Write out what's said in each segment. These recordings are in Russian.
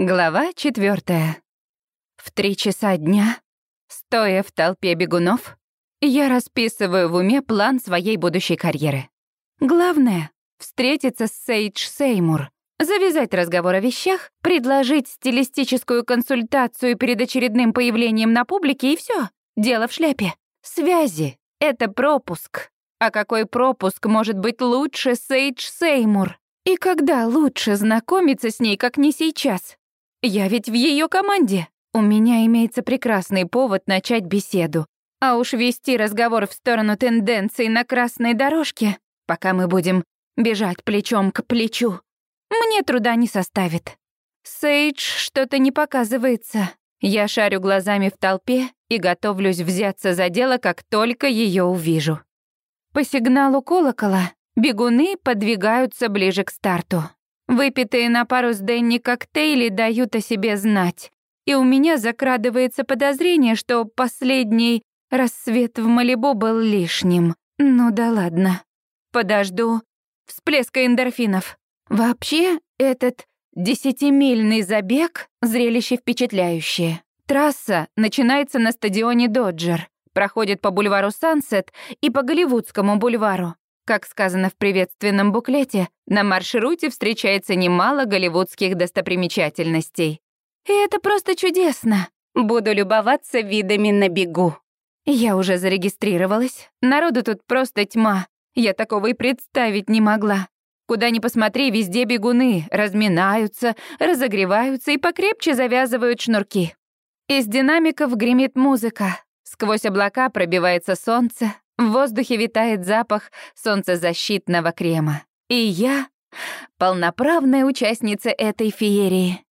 Глава четвертая. В три часа дня, стоя в толпе бегунов, я расписываю в уме план своей будущей карьеры. Главное — встретиться с Сейдж Сеймур, завязать разговор о вещах, предложить стилистическую консультацию перед очередным появлением на публике и все. Дело в шляпе. Связи — это пропуск. А какой пропуск может быть лучше Сейдж Сеймур? И когда лучше знакомиться с ней, как не сейчас? Я ведь в ее команде. У меня имеется прекрасный повод начать беседу. А уж вести разговор в сторону тенденций на красной дорожке, пока мы будем бежать плечом к плечу, мне труда не составит. Сейдж что-то не показывается. Я шарю глазами в толпе и готовлюсь взяться за дело, как только ее увижу. По сигналу колокола бегуны подвигаются ближе к старту. Выпитые на пару с Дэнни коктейли дают о себе знать. И у меня закрадывается подозрение, что последний рассвет в Малибу был лишним. Ну да ладно. Подожду всплеска эндорфинов. Вообще, этот десятимильный забег — зрелище впечатляющее. Трасса начинается на стадионе «Доджер», проходит по бульвару «Сансет» и по Голливудскому бульвару. Как сказано в приветственном буклете, на маршруте встречается немало голливудских достопримечательностей. И это просто чудесно. Буду любоваться видами на бегу. Я уже зарегистрировалась. Народу тут просто тьма. Я такого и представить не могла. Куда ни посмотри, везде бегуны разминаются, разогреваются и покрепче завязывают шнурки. Из динамиков гремит музыка. Сквозь облака пробивается солнце, в воздухе витает запах солнцезащитного крема. И я — полноправная участница этой феерии.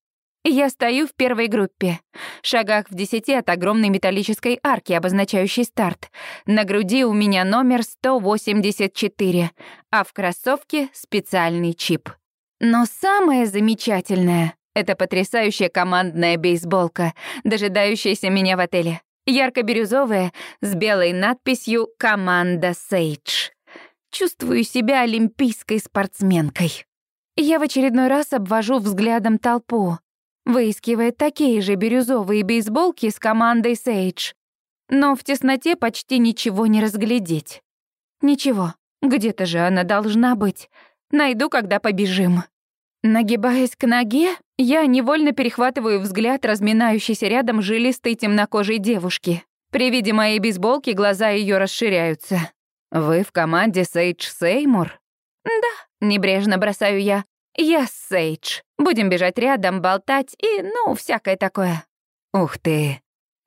Я стою в первой группе, шагах в десяти от огромной металлической арки, обозначающей старт. На груди у меня номер 184, а в кроссовке специальный чип. Но самое замечательное — это потрясающая командная бейсболка, дожидающаяся меня в отеле ярко-бирюзовая, с белой надписью «Команда Сейдж». Чувствую себя олимпийской спортсменкой. Я в очередной раз обвожу взглядом толпу, выискивая такие же бирюзовые бейсболки с командой Сейдж. Но в тесноте почти ничего не разглядеть. Ничего, где-то же она должна быть. Найду, когда побежим. Нагибаясь к ноге, я невольно перехватываю взгляд разминающейся рядом жилистой темнокожей девушки. При виде моей бейсболки глаза ее расширяются. «Вы в команде Сейдж Сеймур?» «Да», — небрежно бросаю я. «Я Сейдж. Будем бежать рядом, болтать и, ну, всякое такое». «Ух ты.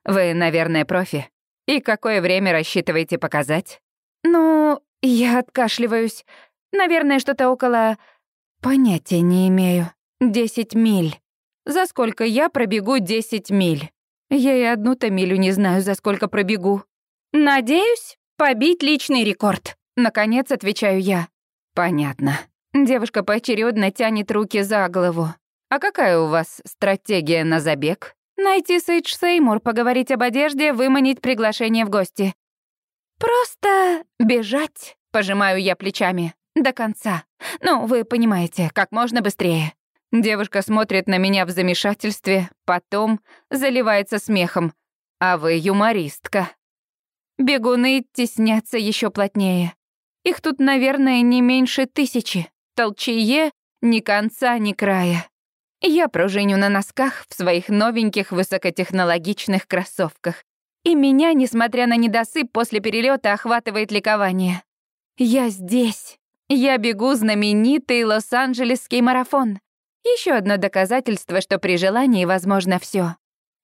Вы, наверное, профи. И какое время рассчитываете показать?» «Ну, я откашливаюсь. Наверное, что-то около Понятия не имею. Десять миль. За сколько я пробегу десять миль? Я и одну-то милю не знаю, за сколько пробегу. Надеюсь, побить личный рекорд. Наконец отвечаю я. Понятно. Девушка поочередно тянет руки за голову. А какая у вас стратегия на забег? Найти Сейдж Сеймур, поговорить об одежде, выманить приглашение в гости. Просто бежать, пожимаю я плечами. До конца. Ну, вы понимаете, как можно быстрее. Девушка смотрит на меня в замешательстве, потом заливается смехом. А вы юмористка. Бегуны теснятся еще плотнее. Их тут, наверное, не меньше тысячи. Толчие ни конца, ни края. Я пружиню на носках в своих новеньких высокотехнологичных кроссовках. И меня, несмотря на недосып после перелета, охватывает ликование. Я здесь. Я бегу знаменитый Лос-Анджелесский марафон. Еще одно доказательство, что при желании возможно все.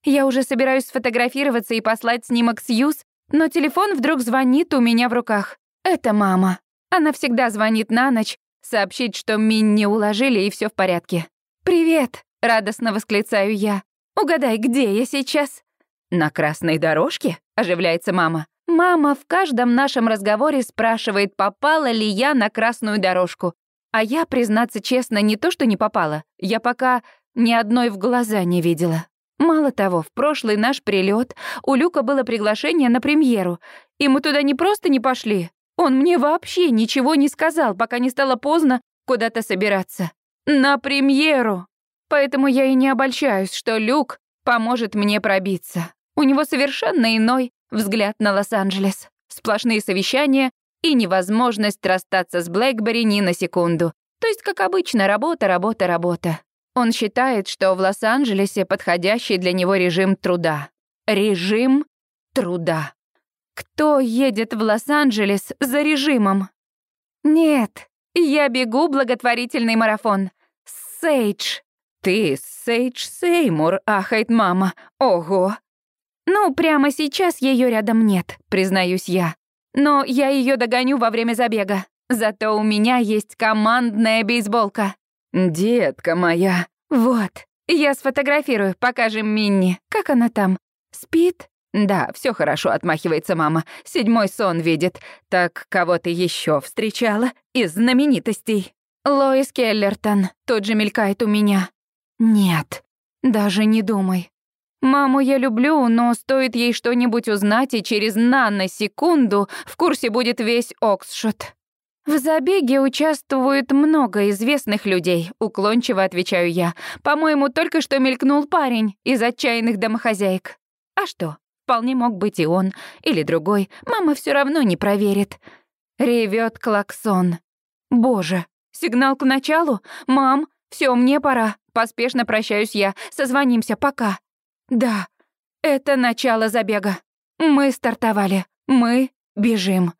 Я уже собираюсь сфотографироваться и послать снимок Сьюз, но телефон вдруг звонит у меня в руках. Это мама. Она всегда звонит на ночь, сообщить, что Минни уложили и все в порядке. «Привет!» — радостно восклицаю я. «Угадай, где я сейчас?» «На красной дорожке?» — оживляется мама. Мама в каждом нашем разговоре спрашивает, попала ли я на красную дорожку. А я, признаться честно, не то что не попала, я пока ни одной в глаза не видела. Мало того, в прошлый наш прилет у Люка было приглашение на премьеру, и мы туда не просто не пошли, он мне вообще ничего не сказал, пока не стало поздно куда-то собираться. На премьеру! Поэтому я и не обольщаюсь, что Люк поможет мне пробиться. У него совершенно иной взгляд на Лос-Анджелес. Сплошные совещания и невозможность расстаться с Блэкбери ни на секунду. То есть, как обычно, работа, работа, работа. Он считает, что в Лос-Анджелесе подходящий для него режим труда. Режим труда. Кто едет в Лос-Анджелес за режимом? Нет, я бегу благотворительный марафон. Сейдж. Ты Сейдж Сеймур, ахает мама. Ого. Ну, прямо сейчас ее рядом нет, признаюсь я. Но я ее догоню во время забега. Зато у меня есть командная бейсболка. Детка моя. Вот. Я сфотографирую, покажем Минни. Как она там? Спит? Да, все хорошо, отмахивается мама. Седьмой сон видит. Так кого ты еще встречала из знаменитостей? Лоис Келлертон. Тут же мелькает у меня. Нет, даже не думай. Маму я люблю, но стоит ей что-нибудь узнать, и через наносекунду в курсе будет весь Оксшот. В забеге участвует много известных людей, уклончиво отвечаю я. По-моему, только что мелькнул парень из отчаянных домохозяек. А что? Вполне мог быть и он, или другой. Мама все равно не проверит. Ревет клаксон. Боже, сигнал к началу? Мам, все, мне пора. Поспешно прощаюсь я. Созвонимся, пока. Да, это начало забега. Мы стартовали. Мы бежим.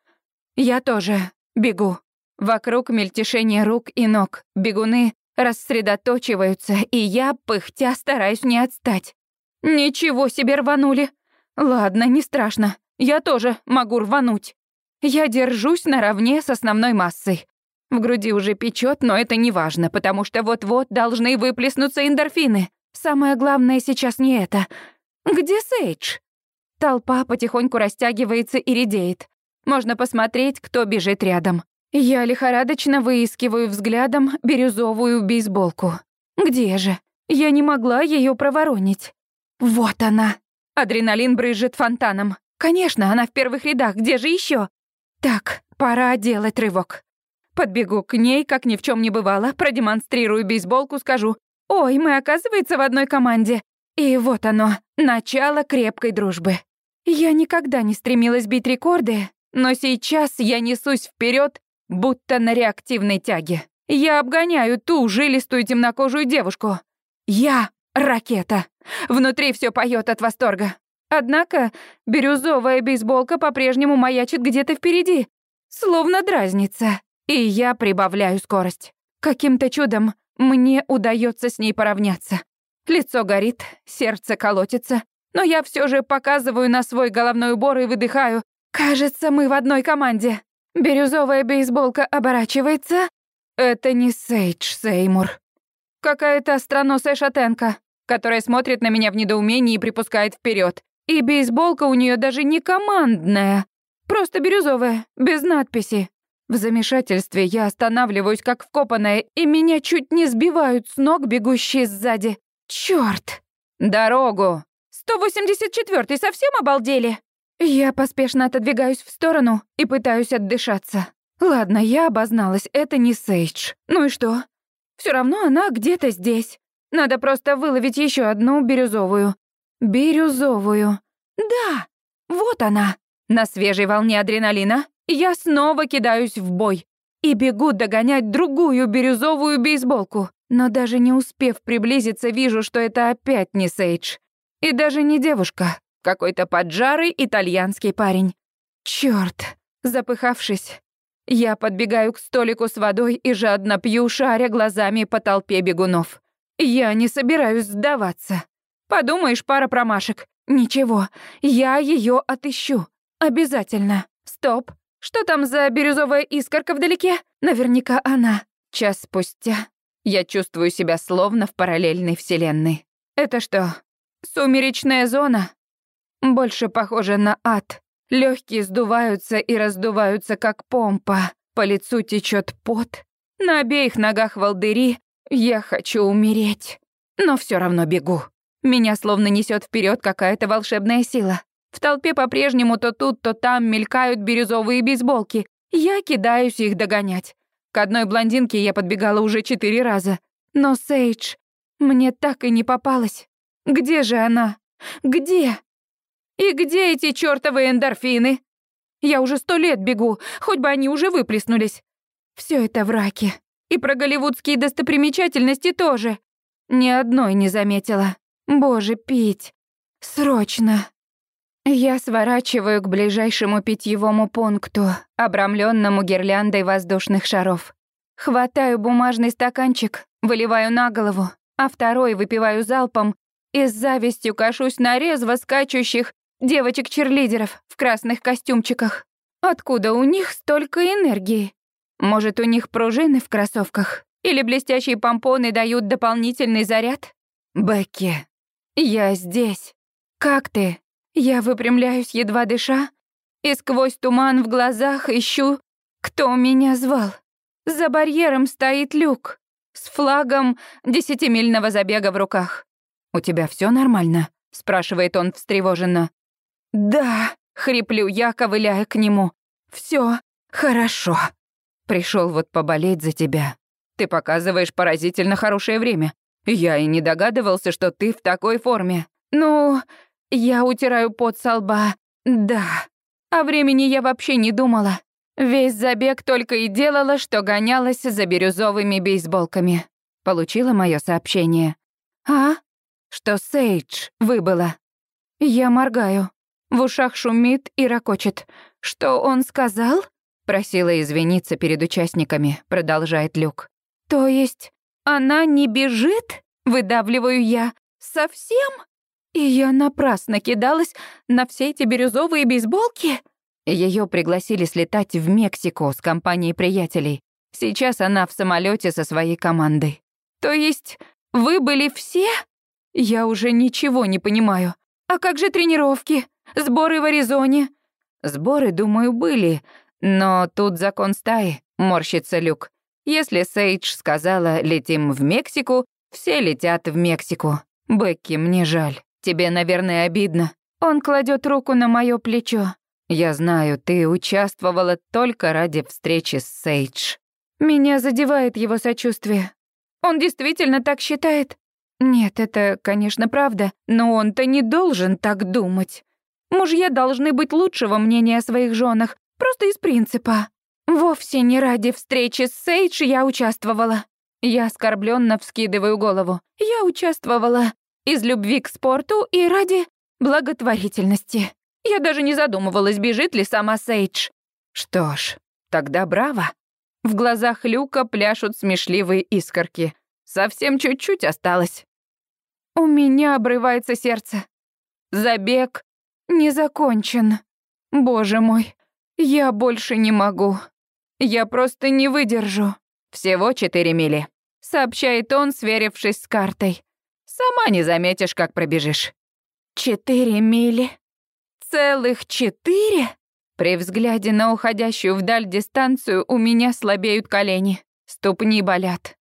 Я тоже бегу. Вокруг мельтешение рук и ног. Бегуны рассредоточиваются, и я, пыхтя, стараюсь не отстать. Ничего себе рванули. Ладно, не страшно. Я тоже могу рвануть. Я держусь наравне с основной массой. В груди уже печет, но это не важно, потому что вот-вот должны выплеснуться эндорфины. Самое главное сейчас не это. Где Сейдж? Толпа потихоньку растягивается и редеет. Можно посмотреть, кто бежит рядом. Я лихорадочно выискиваю взглядом бирюзовую бейсболку. Где же? Я не могла ее проворонить. Вот она. Адреналин брызжет фонтаном. Конечно, она в первых рядах, где же еще? Так, пора делать рывок. Подбегу к ней, как ни в чем не бывало, продемонстрирую бейсболку, скажу «Ой, мы, оказывается, в одной команде». И вот оно, начало крепкой дружбы. Я никогда не стремилась бить рекорды, но сейчас я несусь вперед, будто на реактивной тяге. Я обгоняю ту жилистую темнокожую девушку. Я ракета. Внутри все поет от восторга. Однако бирюзовая бейсболка по-прежнему маячит где-то впереди, словно дразнится, и я прибавляю скорость. Каким-то чудом мне удается с ней поравняться. Лицо горит, сердце колотится, но я все же показываю на свой головной убор и выдыхаю. Кажется, мы в одной команде. Бирюзовая бейсболка оборачивается. Это не Сейдж Сеймур. Какая-то остроносая шатенка, которая смотрит на меня в недоумении и припускает вперед. И бейсболка у нее даже не командная, просто бирюзовая, без надписи. В замешательстве я останавливаюсь как вкопанная, и меня чуть не сбивают с ног бегущие сзади. Чёрт! Дорогу! 184-й совсем обалдели? Я поспешно отодвигаюсь в сторону и пытаюсь отдышаться. Ладно, я обозналась, это не Сейдж. Ну и что? Все равно она где-то здесь. Надо просто выловить еще одну бирюзовую. Бирюзовую. Да, вот она. На свежей волне адреналина я снова кидаюсь в бой и бегу догонять другую бирюзовую бейсболку. Но даже не успев приблизиться, вижу, что это опять не Сейдж. И даже не девушка, какой-то поджарый итальянский парень. Чёрт, запыхавшись, я подбегаю к столику с водой и жадно пью, шаря глазами по толпе бегунов. Я не собираюсь сдаваться. Подумаешь, пара промашек. Ничего, я ее отыщу. Обязательно. Стоп, что там за бирюзовая искорка вдалеке? Наверняка она. Час спустя я чувствую себя словно в параллельной вселенной. Это что, сумеречная зона? Больше похоже на ад. Легкие сдуваются и раздуваются, как помпа. По лицу течет пот. На обеих ногах волдыри. Я хочу умереть. Но все равно бегу. Меня словно несет вперед какая-то волшебная сила. В толпе по-прежнему то тут, то там мелькают бирюзовые бейсболки. Я кидаюсь их догонять. К одной блондинке я подбегала уже четыре раза. Но Сейдж... Мне так и не попалось. Где же она? Где? И где эти чёртовы эндорфины? Я уже сто лет бегу, хоть бы они уже выплеснулись. Все это враки. И про голливудские достопримечательности тоже. Ни одной не заметила. Боже, пить. Срочно. Я сворачиваю к ближайшему питьевому пункту, обрамленному гирляндой воздушных шаров. Хватаю бумажный стаканчик, выливаю на голову, а второй выпиваю залпом и с завистью кашусь на резво скачущих девочек-черлидеров в красных костюмчиках. Откуда у них столько энергии? Может, у них пружины в кроссовках? Или блестящие помпоны дают дополнительный заряд? Бекки, я здесь. Как ты? Я выпрямляюсь, едва дыша, и сквозь туман в глазах ищу, кто меня звал. За барьером стоит люк с флагом десятимильного забега в руках. «У тебя все нормально?» — спрашивает он встревоженно. «Да», — хриплю я, ковыляя к нему. Все хорошо. Пришел вот поболеть за тебя. Ты показываешь поразительно хорошее время. Я и не догадывался, что ты в такой форме. Ну, я утираю пот со лба. Да. О времени я вообще не думала. Весь забег только и делала, что гонялась за бирюзовыми бейсболками. Получила мое сообщение. А? Что Сейдж выбыла. Я моргаю. В ушах шумит и ракочет. Что он сказал? Просила извиниться перед участниками, продолжает Люк. То есть она не бежит? Выдавливаю я. Совсем? И я напрасно кидалась на все эти бирюзовые бейсболки. Ее пригласили слетать в Мексику с компанией приятелей. Сейчас она в самолете со своей командой. То есть вы были все? Я уже ничего не понимаю. А как же тренировки? Сборы в Аризоне? Сборы, думаю, были, но тут закон стаи, морщится Люк. Если Сейдж сказала «летим в Мексику», все летят в Мексику. Бекки, мне жаль. Тебе, наверное, обидно. Он кладет руку на мое плечо. Я знаю, ты участвовала только ради встречи с Сейдж. Меня задевает его сочувствие. Он действительно так считает? Нет, это, конечно, правда, но он-то не должен так думать. Мужья должны быть лучшего мнения о своих женах, просто из принципа. Вовсе не ради встречи с Сейдж я участвовала. Я оскорбленно вскидываю голову. Я участвовала из любви к спорту и ради благотворительности. Я даже не задумывалась, бежит ли сама Сейдж. Что ж, тогда браво. В глазах Люка пляшут смешливые искорки. Совсем чуть-чуть осталось. У меня обрывается сердце. Забег не закончен. Боже мой, я больше не могу. Я просто не выдержу. Всего четыре мили, сообщает он, сверившись с картой. Сама не заметишь, как пробежишь. Четыре мили? Целых четыре? При взгляде на уходящую вдаль дистанцию у меня слабеют колени, ступни болят.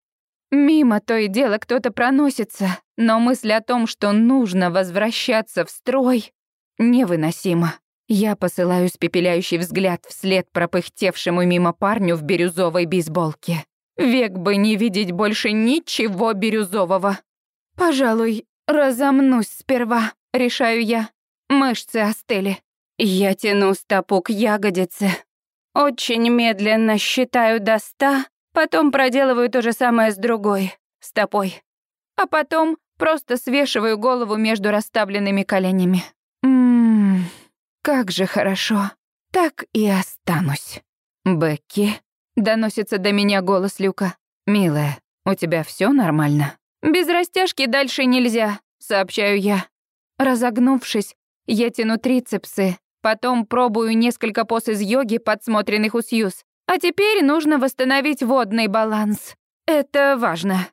Мимо то и дело кто-то проносится, но мысль о том, что нужно возвращаться в строй, невыносима. Я посылаю спепеляющий взгляд вслед пропыхтевшему мимо парню в бирюзовой бейсболке. Век бы не видеть больше ничего бирюзового. «Пожалуй, разомнусь сперва», — решаю я. Мышцы остыли. Я тяну стопу к ягодице. Очень медленно считаю до ста, потом проделываю то же самое с другой стопой. А потом просто свешиваю голову между расставленными коленями. Ммм, как же хорошо. Так и останусь. «Бекки», — доносится до меня голос Люка. «Милая, у тебя все нормально?» «Без растяжки дальше нельзя», — сообщаю я. Разогнувшись, я тяну трицепсы, потом пробую несколько поз из йоги, подсмотренных у Сьюз. А теперь нужно восстановить водный баланс. Это важно.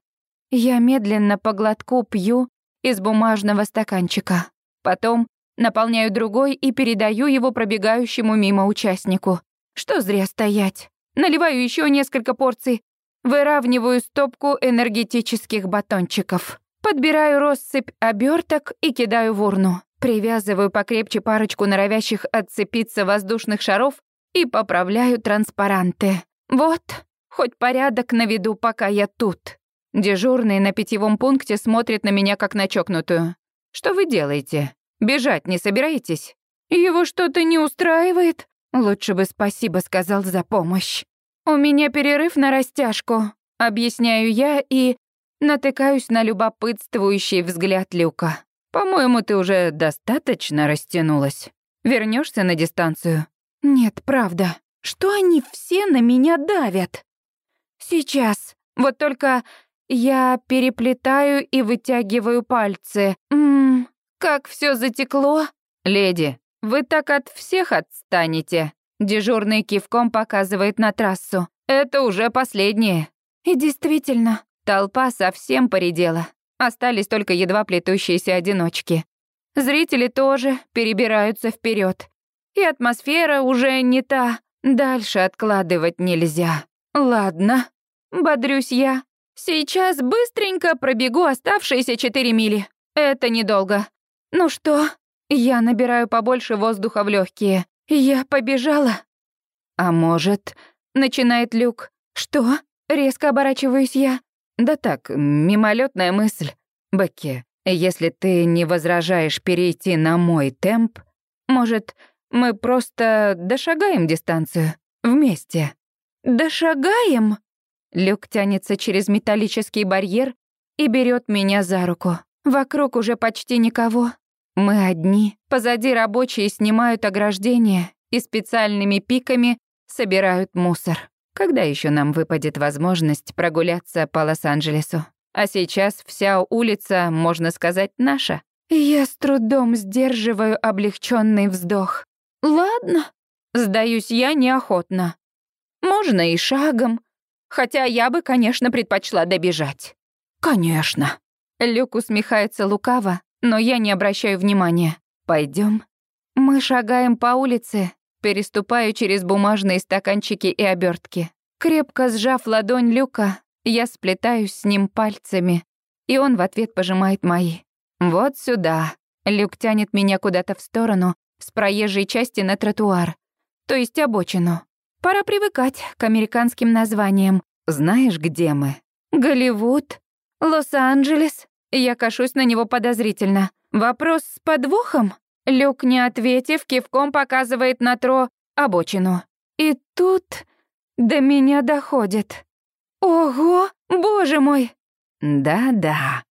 Я медленно по глотку пью из бумажного стаканчика. Потом наполняю другой и передаю его пробегающему мимо участнику. Что зря стоять. Наливаю еще несколько порций, Выравниваю стопку энергетических батончиков. Подбираю россыпь оберток и кидаю в урну. Привязываю покрепче парочку норовящих отцепиться воздушных шаров и поправляю транспаранты. Вот, хоть порядок наведу, пока я тут. Дежурный на питьевом пункте смотрит на меня как на чокнутую. «Что вы делаете? Бежать не собираетесь?» «Его что-то не устраивает?» «Лучше бы спасибо сказал за помощь. У меня перерыв на растяжку», — объясняю я и натыкаюсь на любопытствующий взгляд Люка. «По-моему, ты уже достаточно растянулась. Вернешься на дистанцию?» «Нет, правда. Что они все на меня давят?» «Сейчас. Вот только я переплетаю и вытягиваю пальцы. Ммм, как все затекло!» «Леди, вы так от всех отстанете!» Дежурный кивком показывает на трассу. «Это уже последнее». И действительно, толпа совсем поредела. Остались только едва плетущиеся одиночки. Зрители тоже перебираются вперед. И атмосфера уже не та. Дальше откладывать нельзя. Ладно, бодрюсь я. Сейчас быстренько пробегу оставшиеся четыре мили. Это недолго. Ну что, я набираю побольше воздуха в легкие. Я побежала. А может, начинает Люк. Что? Резко оборачиваюсь я. Да так, мимолетная мысль. Бекки, если ты не возражаешь перейти на мой темп, может, мы просто дошагаем дистанцию вместе? Дошагаем? Люк тянется через металлический барьер и берет меня за руку. Вокруг уже почти никого. Мы одни. Позади рабочие снимают ограждение и специальными пиками собирают мусор. Когда еще нам выпадет возможность прогуляться по Лос-Анджелесу? А сейчас вся улица, можно сказать, наша. Я с трудом сдерживаю облегченный вздох. Ладно, сдаюсь я неохотно. Можно и шагом, хотя я бы, конечно, предпочла добежать. Конечно. Люк усмехается лукаво, но я не обращаю внимания. Пойдем. Мы шагаем по улице, переступаю через бумажные стаканчики и обертки. Крепко сжав ладонь Люка, я сплетаюсь с ним пальцами, и он в ответ пожимает мои. Вот сюда. Люк тянет меня куда-то в сторону, с проезжей части на тротуар, то есть обочину. Пора привыкать к американским названиям. Знаешь, где мы? Голливуд, Лос-Анджелес. Я кашусь на него подозрительно. Вопрос с подвохом? Люк, не ответив, кивком показывает на тро обочину. И тут до меня доходит. Ого, боже мой! Да-да.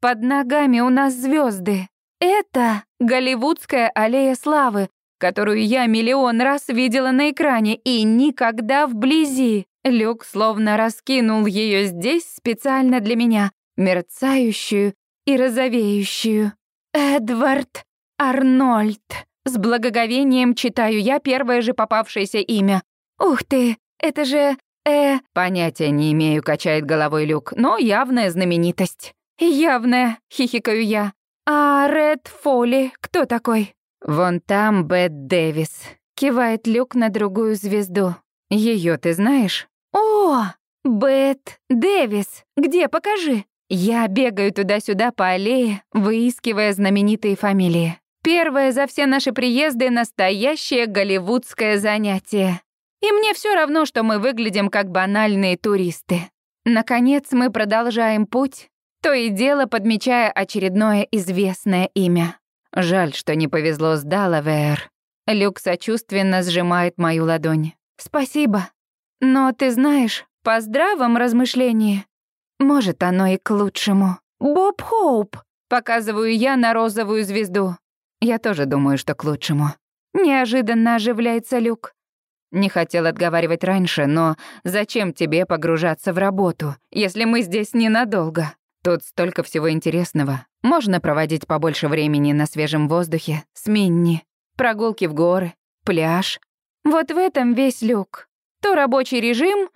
Под ногами у нас звезды. Это голливудская аллея славы, которую я миллион раз видела на экране и никогда вблизи. Люк словно раскинул ее здесь специально для меня, мерцающую и розовеющую. Эдвард Арнольд. С благоговением читаю я первое же попавшееся имя. Ух ты, это же... Э... Понятия не имею, качает головой Люк, но явная знаменитость. Явная, хихикаю я. А Ред Фоли кто такой? Вон там Бет Дэвис. Кивает Люк на другую звезду. Ее ты знаешь? О, Бет Дэвис. Где, покажи. Я бегаю туда-сюда по аллее, выискивая знаменитые фамилии. Первое за все наши приезды — настоящее голливудское занятие. И мне все равно, что мы выглядим как банальные туристы. Наконец мы продолжаем путь, то и дело подмечая очередное известное имя. Жаль, что не повезло с Далавер. Люк сочувственно сжимает мою ладонь. «Спасибо. Но ты знаешь, по здравом размышлении, может, оно и к лучшему. Боб Хоуп, показываю я на розовую звезду. Я тоже думаю, что к лучшему. Неожиданно оживляется Люк. Не хотел отговаривать раньше, но зачем тебе погружаться в работу, если мы здесь ненадолго? Тут столько всего интересного. Можно проводить побольше времени на свежем воздухе, с Минни, прогулки в горы, пляж. Вот в этом весь Люк. То рабочий режим,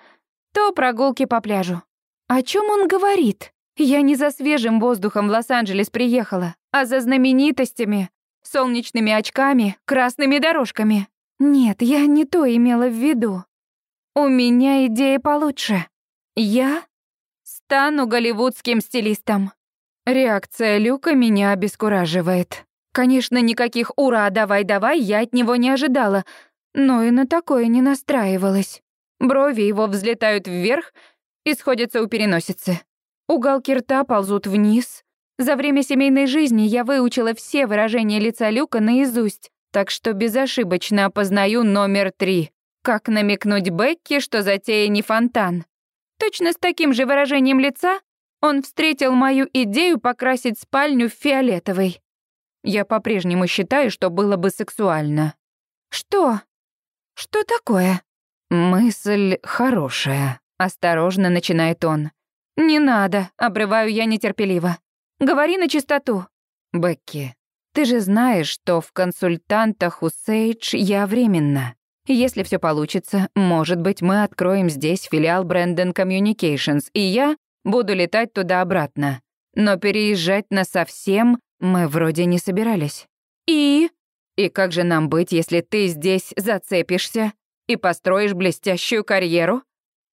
то прогулки по пляжу. О чем он говорит? Я не за свежим воздухом в Лос-Анджелес приехала, а за знаменитостями, солнечными очками, красными дорожками. Нет, я не то имела в виду. У меня идея получше. Я стану голливудским стилистом. Реакция Люка меня обескураживает. Конечно, никаких «ура, давай-давай» я от него не ожидала, но и на такое не настраивалась. Брови его взлетают вверх, и сходятся у переносицы. Уголки рта ползут вниз. За время семейной жизни я выучила все выражения лица Люка наизусть, так что безошибочно опознаю номер три. Как намекнуть Бекки, что затея не фонтан. Точно с таким же выражением лица он встретил мою идею покрасить спальню в фиолетовый. Я по-прежнему считаю, что было бы сексуально. Что? Что такое? Мысль хорошая. Осторожно начинает он. Не надо, обрываю я нетерпеливо. Говори на чистоту. Бекки, ты же знаешь, что в консультантах у Сейдж я временно. Если все получится, может быть, мы откроем здесь филиал Brandon Communications, и я буду летать туда-обратно. Но переезжать на совсем мы вроде не собирались. И? И как же нам быть, если ты здесь зацепишься и построишь блестящую карьеру?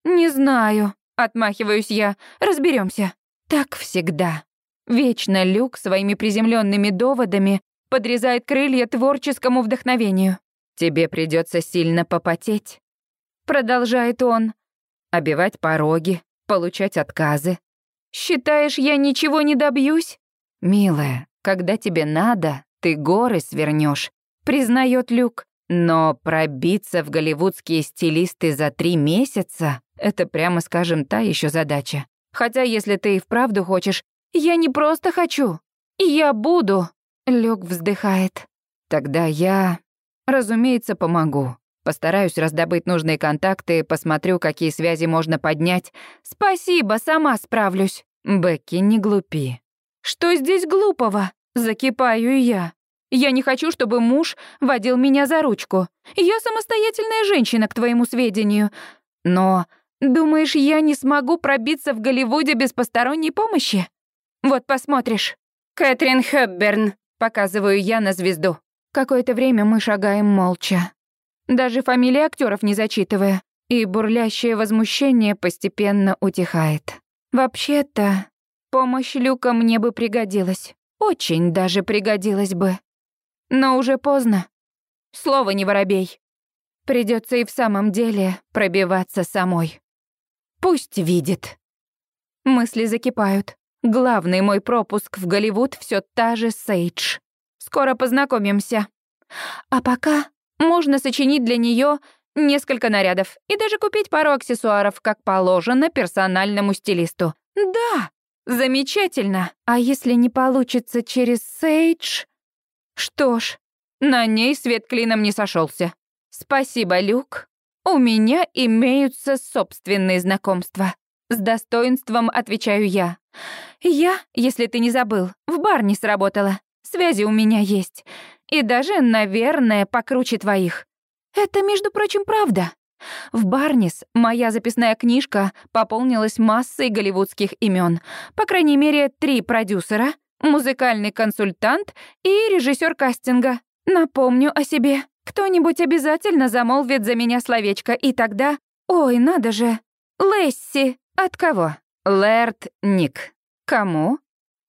Не знаю, отмахиваюсь я. Разберемся. Так всегда. Вечно Люк своими приземленными доводами подрезает крылья творческому вдохновению. Тебе придется сильно попотеть. Продолжает он. Обивать пороги, получать отказы. Считаешь, я ничего не добьюсь? Милая, когда тебе надо, ты горы свернешь, признает Люк. Но пробиться в голливудские стилисты за три месяца — это, прямо скажем, та еще задача. Хотя, если ты и вправду хочешь, я не просто хочу. Я буду. Люк вздыхает. Тогда я Разумеется, помогу. Постараюсь раздобыть нужные контакты, посмотрю, какие связи можно поднять. Спасибо, сама справлюсь. Бекки, не глупи. Что здесь глупого? Закипаю я. Я не хочу, чтобы муж водил меня за ручку. Я самостоятельная женщина, к твоему сведению. Но думаешь, я не смогу пробиться в Голливуде без посторонней помощи? Вот посмотришь. Кэтрин Хэбберн, показываю я на звезду. Какое-то время мы шагаем молча, даже фамилии актеров не зачитывая, и бурлящее возмущение постепенно утихает. Вообще-то, помощь Люка мне бы пригодилась. Очень даже пригодилась бы. Но уже поздно. Слово не воробей. Придется и в самом деле пробиваться самой. Пусть видит. Мысли закипают. Главный мой пропуск в Голливуд все та же Сейдж. Скоро познакомимся. А пока можно сочинить для нее несколько нарядов и даже купить пару аксессуаров, как положено персональному стилисту. Да, замечательно. А если не получится через Сейдж? Что ж, на ней свет клином не сошелся. Спасибо, Люк. У меня имеются собственные знакомства. С достоинством отвечаю я. Я, если ты не забыл, в бар не сработала. Связи у меня есть. И даже, наверное, покруче твоих. Это, между прочим, правда. В Барнис моя записная книжка пополнилась массой голливудских имен. По крайней мере, три продюсера, музыкальный консультант и режиссер кастинга. Напомню о себе. Кто-нибудь обязательно замолвит за меня словечко, и тогда... Ой, надо же. Лесси. От кого? Лэрд Ник. Кому?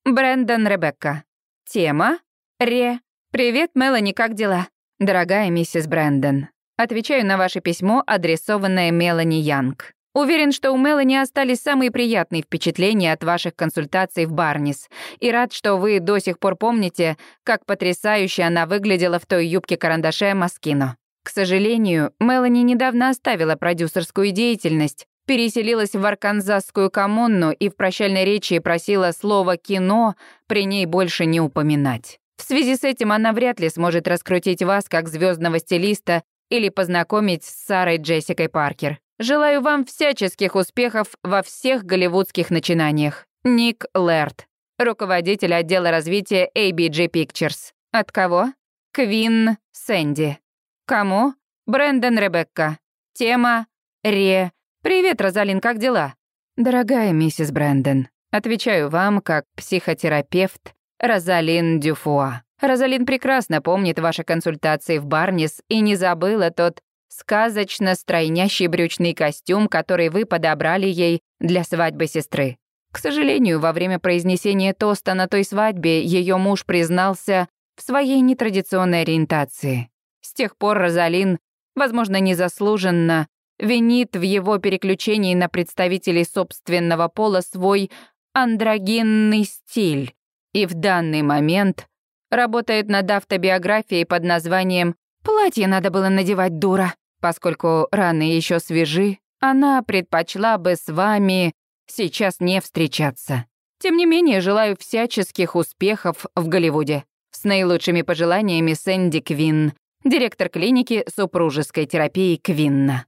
Брэндон Ребекка. Тема «Ре». «Привет, Мелани, как дела?» «Дорогая миссис Брэндон, отвечаю на ваше письмо, адресованное Мелани Янг. Уверен, что у Мелани остались самые приятные впечатления от ваших консультаций в Барнис, и рад, что вы до сих пор помните, как потрясающе она выглядела в той юбке-карандаше Маскино. К сожалению, Мелани недавно оставила продюсерскую деятельность, переселилась в арканзасскую коммуну и в прощальной речи просила слово «кино» при ней больше не упоминать. В связи с этим она вряд ли сможет раскрутить вас как звездного стилиста или познакомить с Сарой Джессикой Паркер. Желаю вам всяческих успехов во всех голливудских начинаниях. Ник Лэрд, руководитель отдела развития ABG Pictures. От кого? Квин Сэнди. Кому? Брэндон Ребекка. Тема Ре «Привет, Розалин, как дела?» «Дорогая миссис Брэндон, отвечаю вам как психотерапевт Розалин Дюфуа. Розалин прекрасно помнит ваши консультации в Барнис и не забыла тот сказочно стройнящий брючный костюм, который вы подобрали ей для свадьбы сестры. К сожалению, во время произнесения тоста на той свадьбе ее муж признался в своей нетрадиционной ориентации. С тех пор Розалин, возможно, незаслуженно, винит в его переключении на представителей собственного пола свой андрогинный стиль и в данный момент работает над автобиографией под названием «Платье надо было надевать, дура». Поскольку раны еще свежи, она предпочла бы с вами сейчас не встречаться. Тем не менее, желаю всяческих успехов в Голливуде. С наилучшими пожеланиями Сэнди Квин, директор клиники супружеской терапии Квинна.